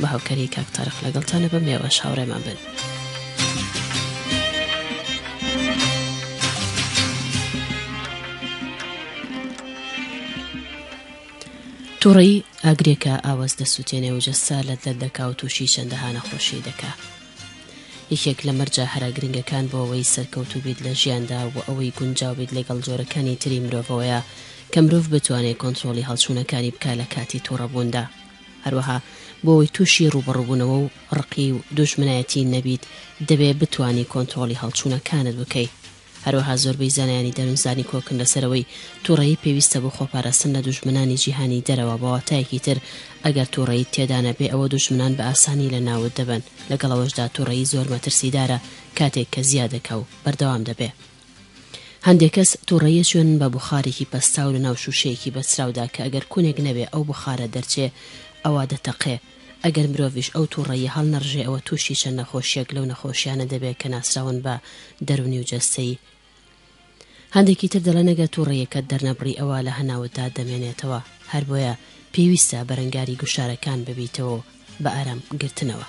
بە هاوکاری کاک تارق لەگەڵتان ئەبم ئێوەش هاوڕێمان بن. توڕەیی ئاگرێکە ئاواز دەسووتێنێ و جەسا لەت لەت دەکا و تووشی چەندەها نەخۆشی دەکا یەکێک لە مەرجە هەرا گرنگەکان بۆ ئەوەی سەرکەوت و بیت لە ژیاندا و ئەوەی گونجاو بیت لەگەڵ جۆرەکانی تری مرۆڤەوەیە کە مرۆڤ بتوانێت کۆنتترۆلی هەڵچوونەکانی بکە لە کاتی تووڕەبووندا هەروەها بۆ ئەوەی تووشی ڕووبەڕووبوونەوە و ڕقی و دوژمنایەتی نەبیت دەبێ بتوانی کۆنترۆڵی هەڵچوونەکانت بکەی. هەروەها زۆربەی زانایانی دەروونزانی کۆکن لەسەر ئەوەی تووڕەیی پێویستە بۆ خۆپاراستن لە دوژمنانی جیهانی دەرەوە بە واتایەکی تر ئەگەر تووڕەییت تێدا نەبێ ئەوە دوژمنان بە ئاسانی لە ناوت دەبەن لەگەڵ ئەوەشدا تووڕەیی زۆر مەترسیدارە کاتێک کە زیادەکا و بەردەوام دەبێ هەندێک کەس توڕەیە چوێن بە بوخارێکی پەستاو لە ناو شوشەیەکی بەستراودا کە ئەگەر کونێک نەبێ ئەو بوخارە دەرچێ ئەوا دەتەقێ ئەگەر مرۆڤیش ئەو توڕەیە هەڵنەڕژێ ئەوە توشی چەند نەخۆشیەک لەو نەخۆشیانە دەبێ کە ناسراون بە دەرونی و جەستەیی هەندێکی تر دەڵێن ئەگەر توڕەیەکەت دەرنەبڕی ئەوا لە هەناوتدا دەمێنێتەوە هەر بۆیە پێویستە بەرەنگاری گوشارەکان ببیتەوە و بە ئارام گرتنەوە.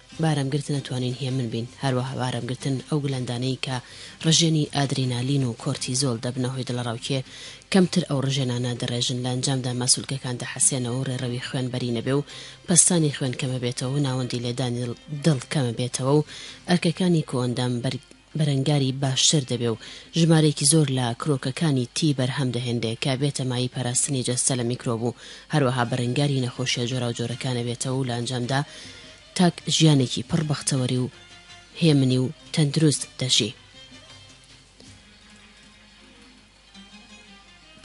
بارمگرتن ئەتوانین هێمن بین، هەروەها بارمگرتن ئەو گلەندانەی کە ڕژێنی ئادرینالین و کۆرتیزۆل دەبنە هۆی دڵەڕاوکێ کەمتر ئەو ڕژێنانە دەڕێژن لە ئەنجامدا ماسولکەکان دەحەسێنەوە و ڕێڕەوی خوێن بەرین ئەبێ و پەستانی خوێن کەمەبێتەوە و ناوەندی لێدانی دڵ کەمەبێتەوە و ئەرکەکانی کۆئەندام بەرگری بەرەنگاری باشتر دەبێ و ژمارەیەکی زۆر لە کرۆکەکانی تی بەرهەم دەهێنرێ کە بێتە مایەی پاراستنی جەستە لە میکرۆب و هەروەها بەرەنگاری نەخۆشیە جۆراوجۆرەکان ئەبێتەوە و لە ئەنجامدا تاک ژیانێکی پڕ بەختەوەری و هێمنی و تەندروست دەژی.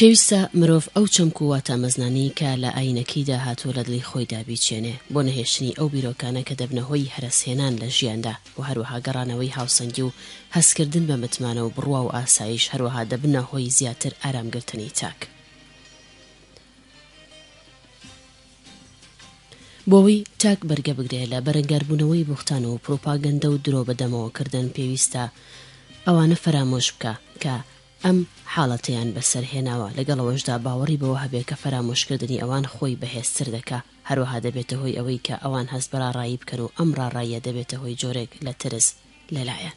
پێویستە مرۆڤ ئەو چەمک و واتا مەزنانەی کە لە ئایینەکەیدا هاتووە لە دڵی خۆیدا بیچێنێ بۆ نەهێشتنی ئەو بیرۆکانە کە دەبنە هۆی هەرەسهێنان لە ژیاندا و هەروەها گەڕانەوەی هاوسەنگی و هەستکردن بە متمانە و بڕوا و ئاسایش هەروەها دەبنە هۆی زیاتر ئارامگرتنی تاک بۆوەی چاک بەرگە بگرێ لە بەرەنگاربوونەوەی بوختان و پروپاگەندە و درۆ بە دەمەوە کردن پێویستە ئەوانە فەرامۆش بکا کە ئەم حاڵەتەیان بە سەر هێناوە لەگەڵ ئەوەشدا باوەڕی بەوە هەبێ کە فەرامۆش کردنی ئەوان خۆی بەهێز تر دەکا هەروەها دەبێتە هۆی ئەوەی کە ئەوان هەست بە ڕاڕایی بکەن و ئەم ڕاڕاییە دەبێتە هۆی جۆرێک لە ترس لە لایەن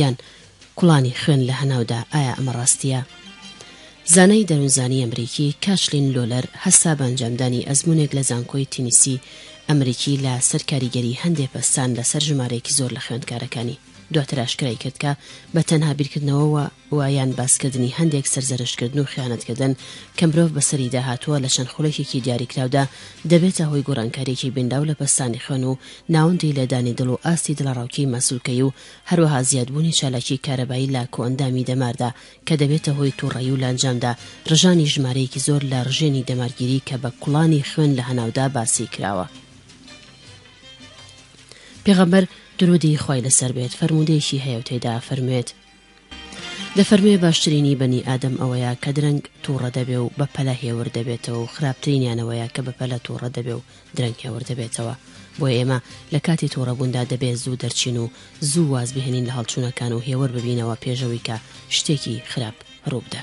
یان کوڵانی خوێن لە هەناودا ئایا ئەمە ڕاستییە؟ زانای دەروونزانی ئەمریکی کاشلین لۆلەر هەستا بە ئەنجامدانی ئەزموونێک لە زانکۆی تینیسی ئەمریکی لە سەر کاریگەری هەندێ پەستان لە سەر ژمارەیەکی زۆر لە خوێندکارەکانی دواتر ئاشکرای کرد کە بە تەنها بیرکردنەوەوە و یان باسکردنی هەندێک سەرزەرشتکردن و خیانەتکردن کە مرۆڤ بە سەریدا هاتووە لە چەند خولەکێکی دیاریکراودا دەبێتە هۆی گۆڕانکاریەکی بینراو لە پەستانی خوێن و ناوەندی لێدانی دڵ و ئاستی دڵەڕاوکێی ماسولکەی و هەروەها زیادبوونی چالاکیی کارەبایی لە کۆئەندامی دەماردا کە دەبێتە هۆی توڕەیی و لەئەنجامدا رژانی ژمارەیەکی زۆر لە رژێنی دەمارگیری کە بە کوڵانی خوێن لە هەناودا باسی کراوە. پێغەمبەر، دروودی خوای لەسەر بێت، فەرموودەیەکی هەیەو تێیدا ئەفەرموێت، دەفەرموێ باشترینی بەنی ئادەم ئەوەیە کە درەنگ توڕە دەبێ و بە پەلە هێور دەبێتەوە و خراپترینیان ئەوەیە کە بە پەلە توڕە دەبێ و درەنگ هێور دەبێتەوە بۆیە ئێمە لە کاتی توڕەبوندا دەبێ زوو دەرچین و زوو واز بهێنین لە هەڵچونەکان و هێور ببینەوە پێش ئەوی کە شتێکی خراپ ڕوو بدا.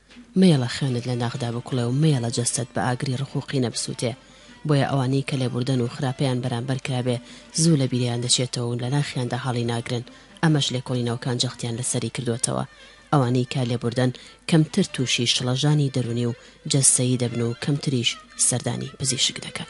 مەیەڵە خوێنت لە ناخدا بکوڵێ و مەیەڵە جەستەت بە ئاگری ڕق و قینە بسووتێ، بۆیە ئەوانەی کە لێبوردەن و خراپەیان بەرامبەر کرابێ زوو لە بیریان دەچێتەوە و لە ناخیاندا هەڵی ناگرن، ئەمەش لێکۆڵینەوەکان جەختیان لە سەری کردووەتەوە ئەوانەی کە لێبوردەن کەمتر تووشی شڵەژانی دەروونی و جەستەیی دەبن و کەمتریش سەردانی پزیشک دەکەن.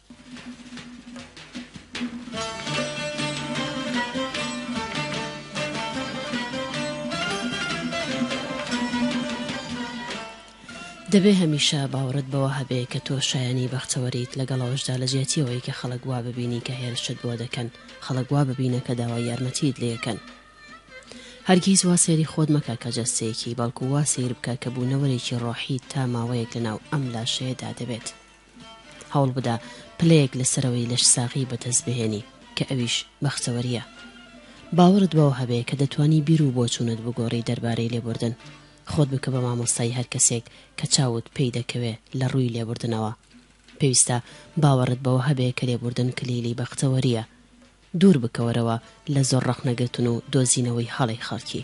دەبێ هەمیشە باوڕت بەوە هەبێ کە تۆ شایانی بەختەوەریت لەگەڵ ئەوەشدا لە جیاتیەوەی کە خەڵک وا ببینی کە هێرشت بۆ دەکەن خەڵک وا ببینە کە داوای یارمەتیت لەکەن هەرگیز وا سێری خۆت مەکە کە جەستەیەکی بەڵکو وا سیر بکە کە بوونەوەرێکی ڕۆحی تا ماوەیەک لەناو ئەم لاشەیەدا دەبێت. هەوڵبدە پلەیەک لە سەرەوەی لەشساغی بەدەستبهێنی کە ئەویش بەختەوەرییە. باوەڕت بەوە هەبێ کە دەتوانی بیر و بۆچوونت بگۆڕی دەربارەی لێبوردن. خۆت بکە بە مامۆستای هەر کەسێک کە چاوت پێی دەکەوێ لە ڕووی لێبوردنەوە. پێویستە باوەڕت بەوە هەبێ کە لێبوردن کلیلی بەختەوەرییە. دوور بکەوەرەوە لە زۆر ڕەخنەگرتن و دۆزینەوەی هەڵەی خەڵکی.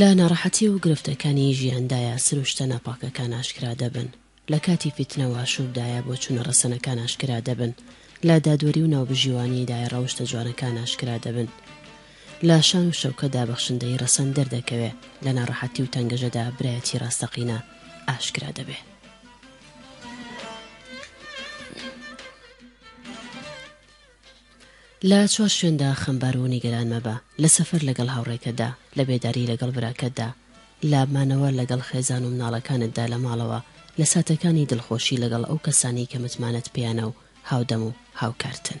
لە ناڕەحەتی و گرفتەکانی ژیاندایە سروشتە ناپاکەکان ئاشکرا دەبن، لە کاتی فیتنە و ئاشوبدایە بۆچوونە ڕەسەنەکان ئاشکرا دەبن، لە دادوەری و ناوبژیوانییدایە ڕەوشتە جوانەکان ئاشکرا دەبن. لە شان و شەوکەتدا بەخشندەیی ڕەسەن دەردەکەوێ، لە ناڕەحەتی و تەنگەژەدا برایەتی ڕاستەقینە ئاشکرا دەبێ. لە چوار شوێندا خەمبار و نیگەران مەبە، لە سەفەر لەگەڵ هاوڕێکەتدا، لە بێداری لەگەڵ براکەتدا، لە مانەوە لەگەڵ خێزان و مناڵەکانتدا لە ماڵەوە، لە ساتەکانی دڵخۆشی لەگەڵ ئەو کەسانەی کە متمانەت پێیانە و هاودەم و هاوکارتن.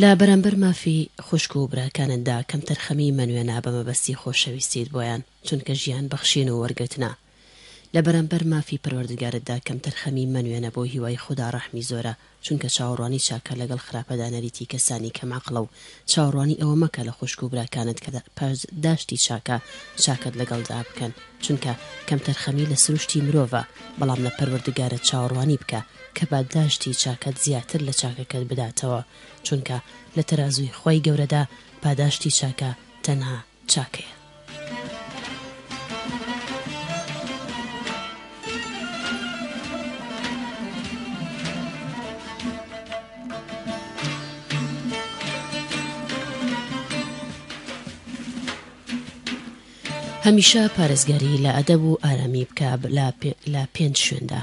لە بەرامبەر مافی خوشک و براکانتدا کەمتەرخەمی مەنوێنە بە مەبەستی خۆشەویستیت بۆیان، چونکە ژیان بەخشین و وەرگرتنە. لە بەرامبەر مافی پەروەردگارتدا کەمتەرخەمی مەنوێنە بۆ هیوای خودا ڕەحمی زۆرە، چونکە چاوەڕوانی چاکە لەگەڵ خراپەدا نەریتی کەسانی کەم عەقڵە و چاوەڕوانی ئەوە مەکە لە خوشک و براکانت کە پەرز داشتی چاکە چاکەت لەگەڵدا بکەن چونکە کەمتەرخەمی لە سروشتی مرۆڤە بەڵام لە پەروەردگارت چاوەڕوانی بکە کە باداشتی چاکەت زیاتر لە چاکەکەت بداتەوە چونکە لە تەرازووی خوای گەورەدا پاداشتی چاکە تەنها چاکەیە. هەمیشە پارێزگاری لە ئەدەب و ئارامی بکە لە پێنج شوێندا.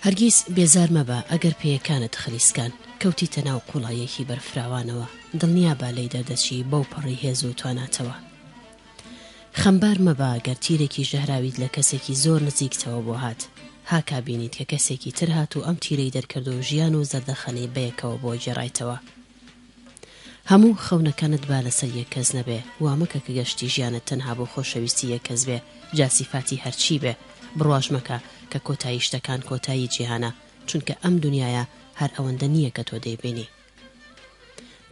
هەرگیز بێزار مەبە ئەگەر پێیەکانت خلیسکان، کەوتیتە ناو قوڵاییەکی بەرفراوانەوە، دڵنیابە لێی دەردەچی بەوپەڕی هێز و تواناتەوە. خەمبار مەبە گەر تیرێکی ژەهراویت لە کەسێکی زۆر نزیکتەوە بۆ هات، هاکا بینیت کە کەسێکی تر هات و ئەم تیرەی دەرکرد و ژیان و زەردەخەنەی بەیەکەوە بۆ گێڕایتەوە، هەموو خەونەکانت با لەسەر یەک کەس نەبێ وامەکە کە گەشتی ژیانت تەنها بۆ خۆشەویستی یەک کەس بێ جا سیفاتی هەرچی بێ بڕواش مەکە کە کۆتایی شتەکان کۆتایی جیهانە چونکە ئەم دونیایە هەر ئەوەندە نییە کە تۆ دەیبینی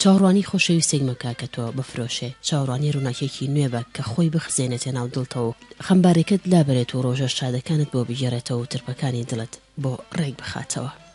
چاوڕوانی خۆشەویستێک مەکە کە تۆ بفرۆشێ چاوڕوانی ڕوناکێکی نوێ بە کە خۆی بخزێنێتە ناو دڵتەوە و خەمبارێکەت لابەرێت و ڕۆژە شادەکانت بۆ بگێڕێتەوە و ترپەکانی دڵت بۆ ڕێک بخاتەوە.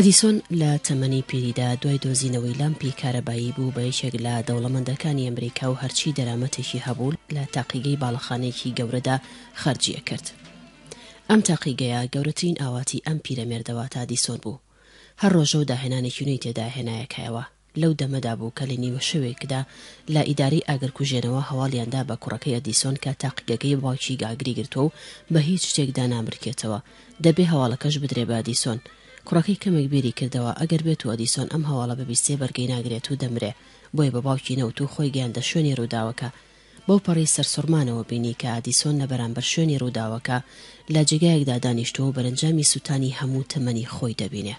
ئەدیسۆن لە تەمەنی پیریدا دوای دۆزینەوەی لامپی کارەبایی بوو بە یەکێک لە دەوڵەمەندەکانی ئەمریکا و هەرچی دەرامەتێکی هەبوو لە تاقیگەی باڵەخانێکی گەورەدا خەرجیە کرد. ئەم تاقیگەیە گەورەترین ئاواتی ئەم پیرەمێردەوە تا دیسۆن بوو. هەر ڕۆژە و داهێنانێکی نوێی تێداهێنایەکایەوە. لەو دەمەدا بوو کە لە نیوە شەوێکدا لە ئیدارەی ئاگرکوژێنەوە هەواڵیان دا بە کوڕەکەی ئەدیسۆن کە تاقیگەکەی باوکی گاگری گرتووە و بە هیچ شتێک دانامرکێتەوە، دەبێ هەواڵەکەش بدرێ بە ئەدیسۆن. کوڕەکەی کەمێک بیری کردەوە، ئەگەر بێتوو ئەدیسۆن ئەم هەواڵە ببیستێ بەرگەی ناگرێت و دەمرێ، بۆیە بە باوکی نەوت و خۆی گەیاندە شوێنی رووداوەکە. بەوپەڕی سەرسوڕمانەوە بینی کە ئەدیسۆن لە بەرامبەر شوێنی رووداوەکە لە جێگایەکدا دانیشتووە و بەرەنجامی سووتانی هەموو تەمەنی خۆی دەبینێ.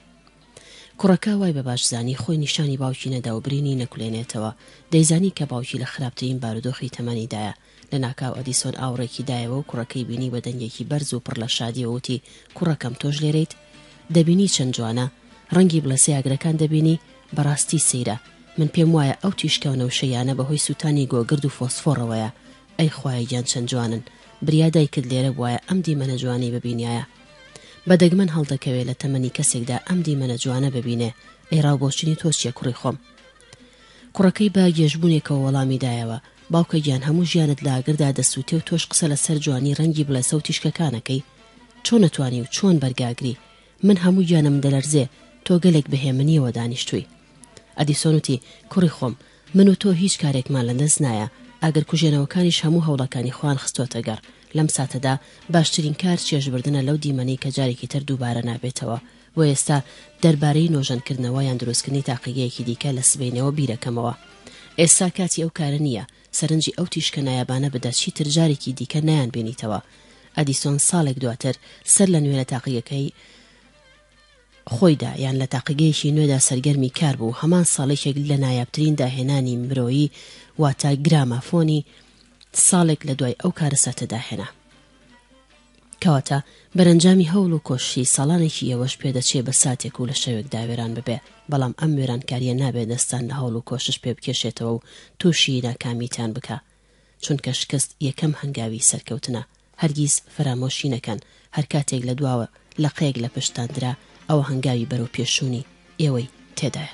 کوڕەکە وای بە باش زانی خۆی نیشانی باوکی نەدا و برینی نەکولێنێتەوە، دەیزانی کە باوکی لە خراپترین بارودۆخی تەمەنیدایە، لە ناکاو ئەدیسۆن ئاوڕێکی دایەوە و کوڕەکەی بینی بە دەنگێکی بەرز و پڕ لە شادیەوە وتی، کوڕەکەم تۆش لێرەیت؟ دەبینی چەند جوانە؟ ڕەنگی بڵێسەی ئاگرەکان دەبینی؟ بەڕاستی سەیرە! من پێم وایە ئەو تیشکە و نەوشەییانە بە هۆی سووتانی گۆگرد و فۆسفۆڕەوەیە. ئەی خوایە گیان چەند جوانن! بریا دایکت لێرە بوایە ئەم دیمەنە جوانەی ببینیایە. بە دەگمەن هەڵدەکەوێ لە تەمەنی کەسێکدا ئەم دیمەنە جوانە ببینێ، ئەی ڕاو بۆچونی تۆ چیە کوڕی خۆم؟ کوڕەکەی بە گێژبوونێکەوە وەڵامی دایەوە، باوکە گیان هەموو ژیانت لە ئاگردا دەسووتێ و تۆش قسە لە سەر جوانی ڕەنگی بڵێسە و تیشکەکان ئەکەی؟ چۆن ئەتوانی و چۆن بەرگاگری؟ من هەموو گیانم دەلەرزێ، تۆ گەلێک بە هێمنیەوە دانیشتووی. ئەدیسۆن وتی، کوڕی خۆم، من و تۆ هیچ کارێکمان لە دەست نایە، ئاگر کوژێنەوەکانیش هەموو هەوڵەکانی خۆیان خستۆتە گەڕ، لەم ساتەدا باشترین کار چێژ بردنە لەو دیمەنەی کە جارێکی تر دووبارە نابێتەوە، بۆ ئێستا دەربارەی نۆژەن کردنەوە یان دروستکردنی تاقیگەیەکی دیکە لە سبەینێوە بیرەکەمەوە. ئێستا کاتی ئەو کارە نییە، سەرنجی ئەو تیشکە نایابانە بدە چیتر جارێکی دیکە نایانبینیتەوە. ئەدیسۆن ساڵێک دواتر سەر لە نوێ لە تاقیگەکەی، خۆیدا یان لە تاقیگەیەکی نوێدا سەرگەرمی کار بوو، هەمان ساڵ یەکێک لە نایابترین داهێنانی مرۆیی واتە گرامافۆنی ساڵێک لە دوای ئەو کارەساتە داهێنا. کەواتە بەرەنجامی هەوڵ و کۆششی ساڵانێکی ئێوەش پێدەچێ بە ساتێک و لە شەوێکدا وێران ببێ، بەڵام ئەم وێرانکارییە نابێ دەستان لە هەوڵ و کۆشش پێ بکێشێتەوە و تووشی ناکامییتان بکا، چونکە شکست یەکەم هەنگاوی سەرکەوتنە، هەرگیز فەرامۆشی نەکەن، هەر کاتێک لە دواوە لەقەیەک لە پشتتان درا، ئەوە هەنگاوی بەرەو پێشچوونی ئێوەی تێدایە.